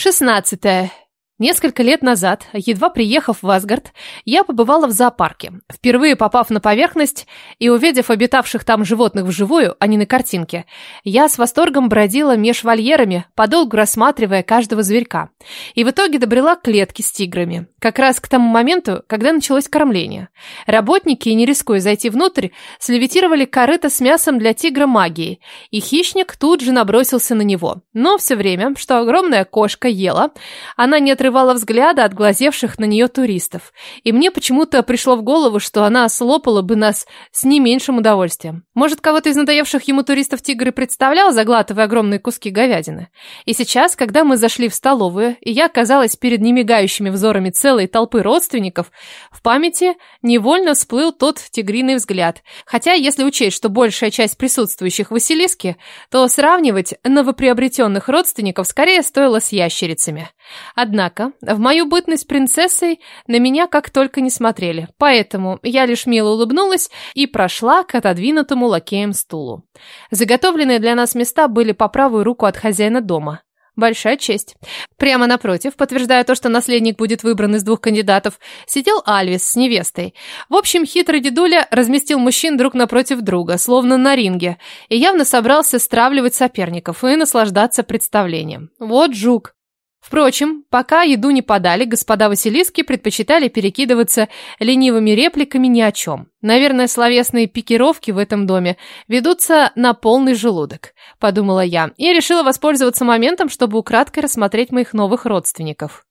Шестнадцатое. Несколько лет назад, едва приехав в Асгард, я побывала в зоопарке. Впервые попав на поверхность и увидев обитавших там животных вживую, а не на картинке, я с восторгом бродила меж вольерами, подолгу рассматривая каждого зверька. И в итоге добрела к клетке с тиграми. Как раз к тому моменту, когда началось кормление. Работники, не рискуя зайти внутрь, слевитировали корыто с мясом для тигра магии, и хищник тут же набросился на него. Но все время, что огромная кошка ела, она не отрывалась отрывала взгляда от глазевших на нее туристов. И мне почему-то пришло в голову, что она слопала бы нас с не меньшим удовольствием. Может, кого-то из надоевших ему туристов тигр и представлял, заглатывая огромные куски говядины. И сейчас, когда мы зашли в столовую, и я оказалась перед немигающими взорами целой толпы родственников, в памяти невольно всплыл тот тигриный взгляд. Хотя, если учесть, что большая часть присутствующих Василиски, то сравнивать новоприобретенных родственников скорее стоило с ящерицами. Однако, в мою бытность принцессой на меня как только не смотрели, поэтому я лишь мило улыбнулась и прошла к отодвинутому лакеем стулу. Заготовленные для нас места были по правую руку от хозяина дома. Большая честь. Прямо напротив, подтверждая то, что наследник будет выбран из двух кандидатов, сидел Альвис с невестой. В общем, хитрый дедуля разместил мужчин друг напротив друга, словно на ринге, и явно собрался стравливать соперников и наслаждаться представлением. Вот жук. Впрочем, пока еду не подали, господа Василиски предпочитали перекидываться ленивыми репликами ни о чем. Наверное, словесные пикировки в этом доме ведутся на полный желудок, подумала я, и решила воспользоваться моментом, чтобы украдкой рассмотреть моих новых родственников.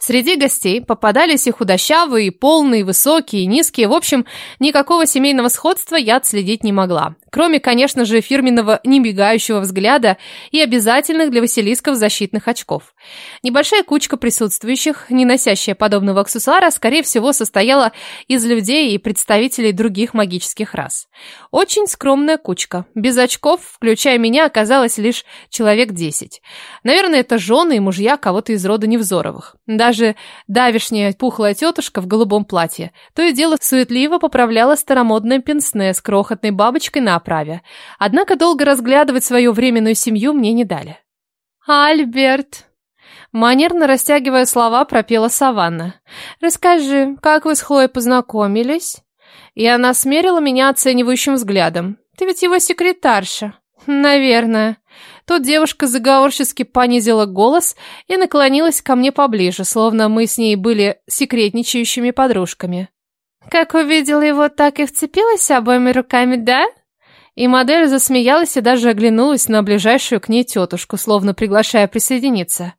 Среди гостей попадались и худощавые, и полные, и высокие, и низкие. В общем, никакого семейного сходства я отследить не могла. Кроме, конечно же, фирменного небегающего взгляда и обязательных для Василисков защитных очков. Небольшая кучка присутствующих, не носящая подобного аксессуара, скорее всего, состояла из людей и представителей других магических рас. Очень скромная кучка. Без очков, включая меня, оказалось лишь человек десять. Наверное, это жены и мужья кого-то из рода Невзоровых. Даже давишняя пухлая тетушка в голубом платье то и дело суетливо поправляла старомодное пенсне с крохотной бабочкой на оправе. Однако долго разглядывать свою временную семью мне не дали. «Альберт!» Манерно растягивая слова, пропела Саванна. «Расскажи, как вы с Хлоей познакомились?» И она смерила меня оценивающим взглядом. «Ты ведь его секретарша?» «Наверное». Тут девушка заговорчески понизила голос и наклонилась ко мне поближе, словно мы с ней были секретничающими подружками. «Как увидела его, так и вцепилась обоими руками, да?» И модель засмеялась и даже оглянулась на ближайшую к ней тетушку, словно приглашая присоединиться.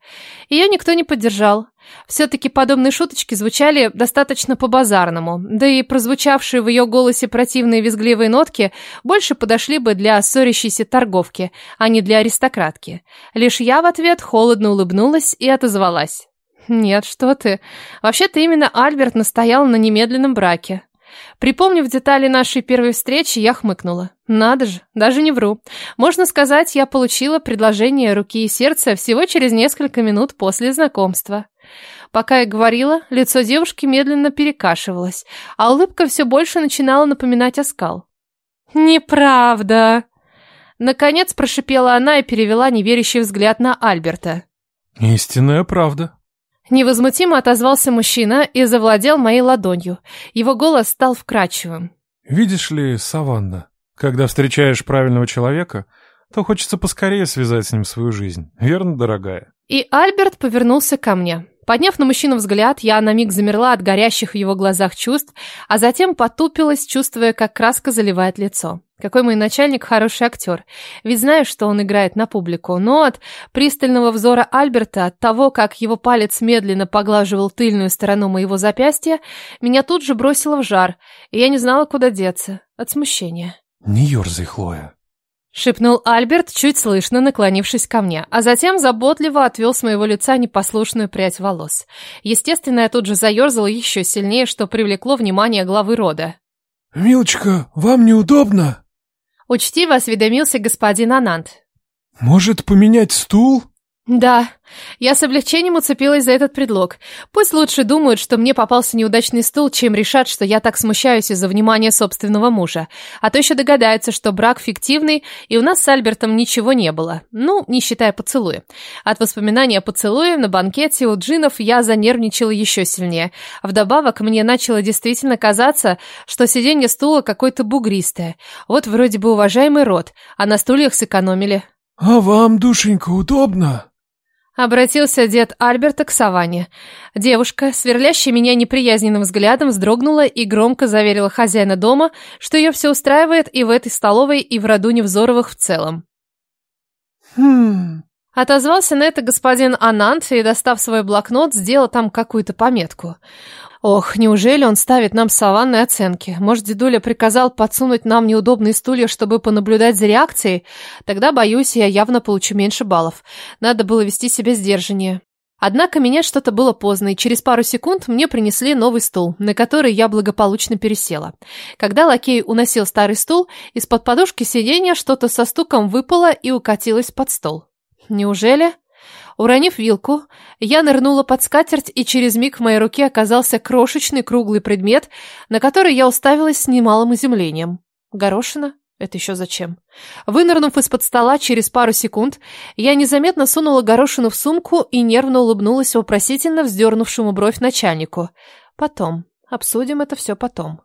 Ее никто не поддержал. Все-таки подобные шуточки звучали достаточно по-базарному, да и прозвучавшие в ее голосе противные визгливые нотки больше подошли бы для ссорящейся торговки, а не для аристократки. Лишь я в ответ холодно улыбнулась и отозвалась. «Нет, что ты. Вообще-то именно Альберт настоял на немедленном браке. Припомнив детали нашей первой встречи, я хмыкнула. Надо же, даже не вру. Можно сказать, я получила предложение руки и сердца всего через несколько минут после знакомства. Пока я говорила, лицо девушки медленно перекашивалось, а улыбка все больше начинала напоминать оскал. «Неправда!» Наконец прошипела она и перевела неверящий взгляд на Альберта. «Истинная правда», Невозмутимо отозвался мужчина и завладел моей ладонью. Его голос стал вкрадчивым. «Видишь ли, Саванна, когда встречаешь правильного человека, то хочется поскорее связать с ним свою жизнь. Верно, дорогая?» И Альберт повернулся ко мне. Подняв на мужчину взгляд, я на миг замерла от горящих в его глазах чувств, а затем потупилась, чувствуя, как краска заливает лицо. Какой мой начальник хороший актер. Ведь знаю, что он играет на публику, но от пристального взора Альберта, от того, как его палец медленно поглаживал тыльную сторону моего запястья, меня тут же бросило в жар, и я не знала, куда деться. От смущения. «Не ерзай, Хлоя», Шепнул Альберт, чуть слышно наклонившись ко мне, а затем заботливо отвел с моего лица непослушную прядь волос. Естественно, я тут же заерзала еще сильнее, что привлекло внимание главы рода. «Милочка, вам неудобно?» Учтиво осведомился господин Анант. «Может, поменять стул?» Да, я с облегчением уцепилась за этот предлог. Пусть лучше думают, что мне попался неудачный стул, чем решат, что я так смущаюсь из-за внимания собственного мужа. А то еще догадаются, что брак фиктивный, и у нас с Альбертом ничего не было. Ну, не считая поцелуя. От воспоминания о поцелуе на банкете у джинов я занервничала еще сильнее. Вдобавок, мне начало действительно казаться, что сиденье стула какое-то бугристое. Вот вроде бы уважаемый род, а на стульях сэкономили. «А вам, душенька, удобно?» Обратился дед Альберта к Саванне. Девушка, сверлящая меня неприязненным взглядом, вздрогнула и громко заверила хозяина дома, что ее все устраивает и в этой столовой, и в роду Невзоровых в целом. «Хм...» Отозвался на это господин Анант и, достав свой блокнот, сделал там какую-то пометку. Ох, неужели он ставит нам саванные оценки? Может, дедуля приказал подсунуть нам неудобные стулья, чтобы понаблюдать за реакцией? Тогда, боюсь, я явно получу меньше баллов. Надо было вести себя сдержаннее. Однако меня что-то было поздно, и через пару секунд мне принесли новый стул, на который я благополучно пересела. Когда лакей уносил старый стул, из-под подушки сиденья что-то со стуком выпало и укатилось под стол. Неужели... Уронив вилку, я нырнула под скатерть, и через миг в моей руке оказался крошечный круглый предмет, на который я уставилась с немалым изумлением. Горошина? Это еще зачем? Вынырнув из-под стола через пару секунд, я незаметно сунула горошину в сумку и нервно улыбнулась вопросительно вздернувшему бровь начальнику. Потом. Обсудим это все потом.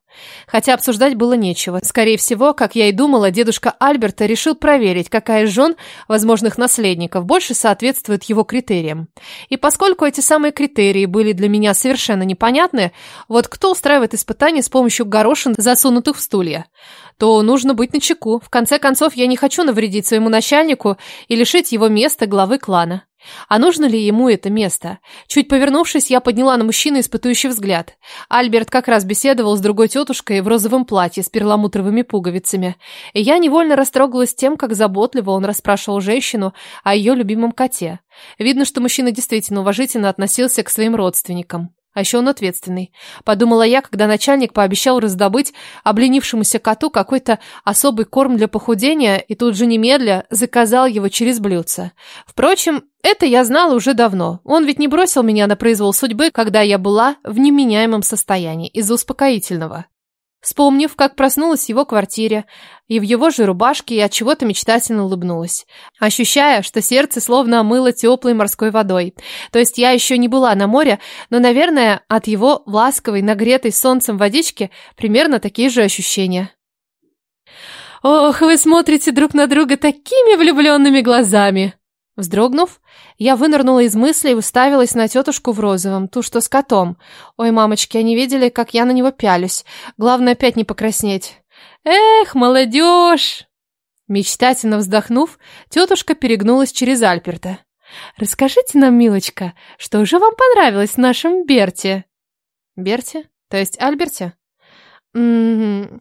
Хотя обсуждать было нечего. Скорее всего, как я и думала, дедушка Альберта решил проверить, какая из жен возможных наследников больше соответствует его критериям. И поскольку эти самые критерии были для меня совершенно непонятны, вот кто устраивает испытания с помощью горошин, засунутых в стулья, то нужно быть начеку. В конце концов, я не хочу навредить своему начальнику и лишить его места главы клана. А нужно ли ему это место? Чуть повернувшись, я подняла на мужчину испытующий взгляд. Альберт как раз беседовал с другой тетушкой в розовом платье с перламутровыми пуговицами. И я невольно растрогалась тем, как заботливо он расспрашивал женщину о ее любимом коте. Видно, что мужчина действительно уважительно относился к своим родственникам. А еще он ответственный. Подумала я, когда начальник пообещал раздобыть обленившемуся коту какой-то особый корм для похудения и тут же немедля заказал его через блюдце. Впрочем, это я знала уже давно. Он ведь не бросил меня на произвол судьбы, когда я была в неменяемом состоянии из-за успокоительного. Вспомнив, как проснулась в его квартире, и в его же рубашке, я чего-то мечтательно улыбнулась, ощущая, что сердце словно омыло теплой морской водой. То есть я еще не была на море, но, наверное, от его ласковой, нагретой солнцем водички примерно такие же ощущения. «Ох, вы смотрите друг на друга такими влюбленными глазами!» Вздрогнув, я вынырнула из мыслей и уставилась на тетушку в розовом, ту, что с котом. Ой, мамочки, они видели, как я на него пялюсь. Главное, опять не покраснеть. Эх, молодежь! Мечтательно вздохнув, тетушка перегнулась через Альперта. «Расскажите нам, милочка, что же вам понравилось в нашем Берте?» «Берте? То есть Альберте?» «М -м -м.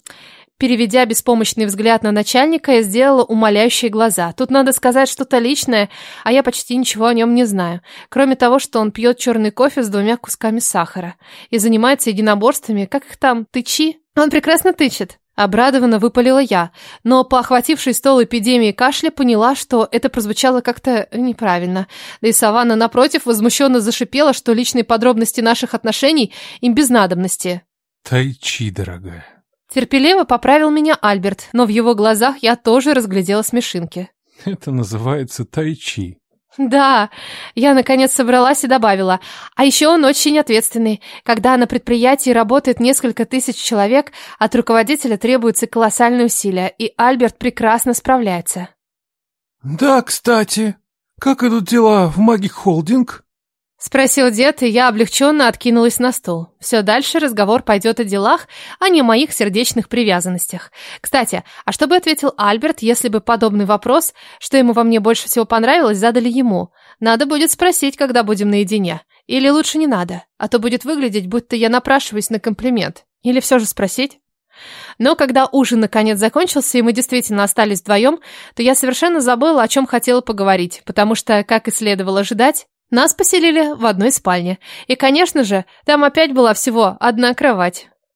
Переведя беспомощный взгляд на начальника, я сделала умоляющие глаза. Тут надо сказать что-то личное, а я почти ничего о нем не знаю. Кроме того, что он пьет черный кофе с двумя кусками сахара. И занимается единоборствами, как их там, тычи? Он прекрасно тычет. Обрадованно выпалила я, но по охватившей стол эпидемии кашля поняла, что это прозвучало как-то неправильно. Да и Саванна, напротив, возмущенно зашипела, что личные подробности наших отношений им без надобности. Тайчи, дорогая. Терпеливо поправил меня Альберт, но в его глазах я тоже разглядела смешинки. Это называется тайчи. Да, я наконец собралась и добавила. А еще он очень ответственный. Когда на предприятии работает несколько тысяч человек, от руководителя требуются колоссальные усилия, и Альберт прекрасно справляется. Да, кстати, как идут дела в Магик Холдинг? Спросил дед, и я облегченно откинулась на стул. Все дальше разговор пойдет о делах, а не о моих сердечных привязанностях. Кстати, а что бы ответил Альберт, если бы подобный вопрос, что ему во мне больше всего понравилось, задали ему? Надо будет спросить, когда будем наедине. Или лучше не надо, а то будет выглядеть, будто я напрашиваюсь на комплимент. Или все же спросить? Но когда ужин наконец закончился, и мы действительно остались вдвоем, то я совершенно забыла, о чем хотела поговорить, потому что, как и следовало ожидать, нас поселили в одной спальне. И, конечно же, там опять была всего одна кровать.